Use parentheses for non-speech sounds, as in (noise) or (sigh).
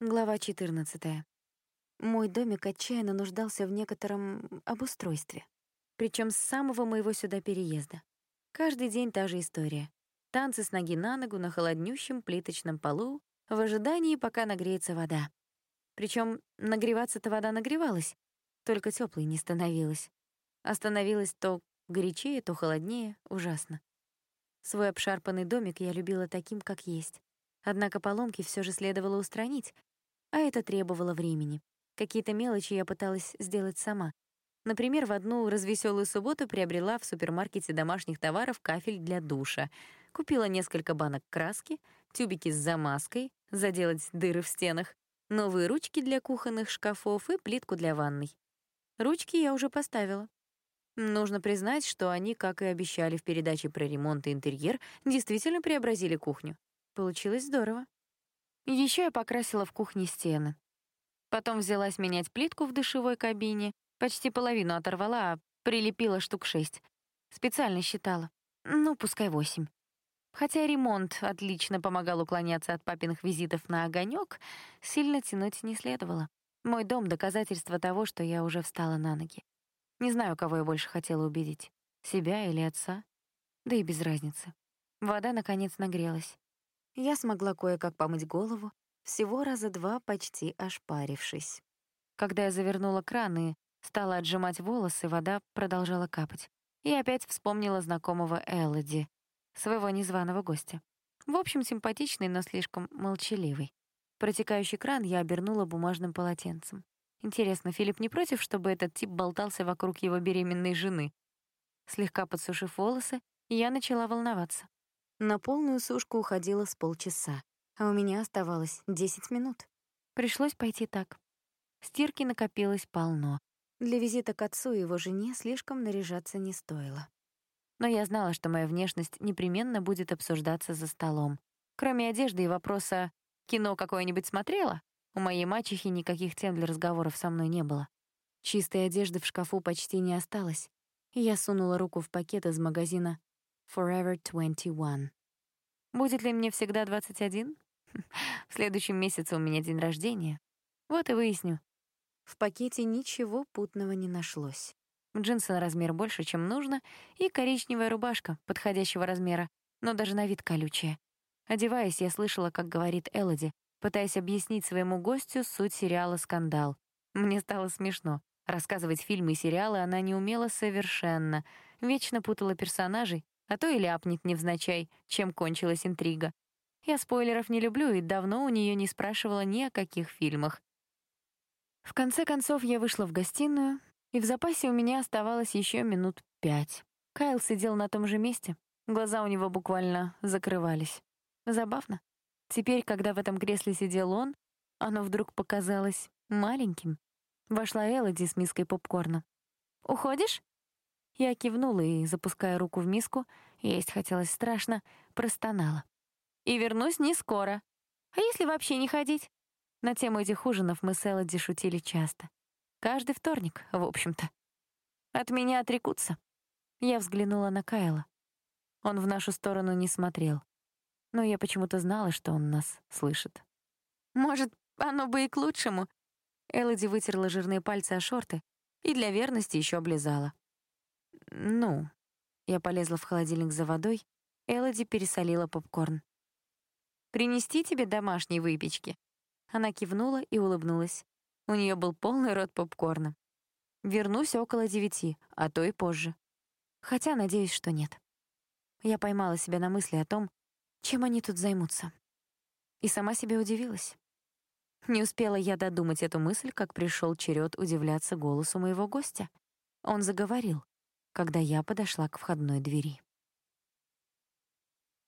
Глава 14. Мой домик отчаянно нуждался в некотором обустройстве. Причем с самого моего сюда переезда. Каждый день та же история. Танцы с ноги на ногу на холоднющем плиточном полу в ожидании, пока нагреется вода. Причем нагреваться-то вода нагревалась, только теплой не становилась. Остановилась то горячее, то холоднее, ужасно. Свой обшарпанный домик я любила таким, как есть. Однако поломки все же следовало устранить, а это требовало времени. Какие-то мелочи я пыталась сделать сама. Например, в одну развеселую субботу приобрела в супермаркете домашних товаров кафель для душа, купила несколько банок краски, тюбики с замазкой, заделать дыры в стенах, новые ручки для кухонных шкафов и плитку для ванной. Ручки я уже поставила. Нужно признать, что они, как и обещали в передаче про ремонт и интерьер, действительно преобразили кухню. Получилось здорово. Еще я покрасила в кухне стены. Потом взялась менять плитку в душевой кабине, почти половину оторвала, а прилепила штук шесть. Специально считала. Ну, пускай восемь. Хотя ремонт отлично помогал уклоняться от папиных визитов на огонек, сильно тянуть не следовало. Мой дом — доказательство того, что я уже встала на ноги. Не знаю, кого я больше хотела убедить — себя или отца. Да и без разницы. Вода, наконец, нагрелась. Я смогла кое-как помыть голову, всего раза два почти ошпарившись. Когда я завернула кран и стала отжимать волосы, вода продолжала капать. И опять вспомнила знакомого Элоди, своего незваного гостя. В общем, симпатичный, но слишком молчаливый. Протекающий кран я обернула бумажным полотенцем. Интересно, Филипп не против, чтобы этот тип болтался вокруг его беременной жены? Слегка подсушив волосы, я начала волноваться. На полную сушку уходило с полчаса, а у меня оставалось 10 минут. Пришлось пойти так. Стирки накопилось полно. Для визита к отцу и его жене слишком наряжаться не стоило. Но я знала, что моя внешность непременно будет обсуждаться за столом. Кроме одежды и вопроса «кино какое-нибудь смотрела?» у моей мачехи никаких тем для разговоров со мной не было. Чистой одежды в шкафу почти не осталось, и я сунула руку в пакет из магазина Forever 21. Будет ли мне всегда 21? (laughs) В следующем месяце у меня день рождения. Вот и выясню. В пакете ничего путного не нашлось. Джинсы на размер больше, чем нужно, и коричневая рубашка подходящего размера, но даже на вид колючая. Одеваясь, я слышала, как говорит Элоди, пытаясь объяснить своему гостю суть сериала «Скандал». Мне стало смешно. Рассказывать фильмы и сериалы она не умела совершенно, вечно путала персонажей а то и ляпнет невзначай, чем кончилась интрига. Я спойлеров не люблю и давно у нее не спрашивала ни о каких фильмах. В конце концов я вышла в гостиную, и в запасе у меня оставалось еще минут пять. Кайл сидел на том же месте, глаза у него буквально закрывались. Забавно. Теперь, когда в этом кресле сидел он, оно вдруг показалось маленьким. Вошла Элоди с миской попкорна. «Уходишь?» Я кивнула и, запуская руку в миску, есть хотелось страшно, простонала. «И вернусь не скоро. А если вообще не ходить?» На тему этих ужинов мы с Элоди шутили часто. Каждый вторник, в общем-то. От меня отрекутся. Я взглянула на Кайла. Он в нашу сторону не смотрел. Но я почему-то знала, что он нас слышит. «Может, оно бы и к лучшему?» Элоди вытерла жирные пальцы о шорты и для верности еще облизала. «Ну...» Я полезла в холодильник за водой, Элоди пересолила попкорн. «Принести тебе домашней выпечки?» Она кивнула и улыбнулась. У нее был полный рот попкорна. «Вернусь около девяти, а то и позже. Хотя надеюсь, что нет». Я поймала себя на мысли о том, чем они тут займутся. И сама себе удивилась. Не успела я додумать эту мысль, как пришел черед удивляться голосу моего гостя. Он заговорил когда я подошла к входной двери.